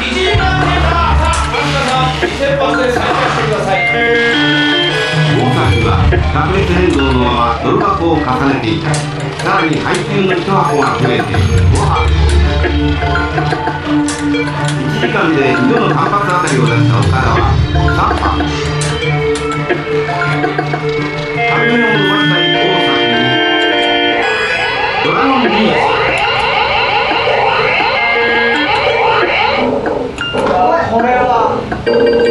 一時間円はさあ皆さん2000発で再開してください大崎は革命変動のままド泥箱を重ねていたさらに配給の1箱が増えて5箱1時間で2度の3発当たりを出したお田は3発革命を伸ばしたい大崎にドラゴンリース我回来了。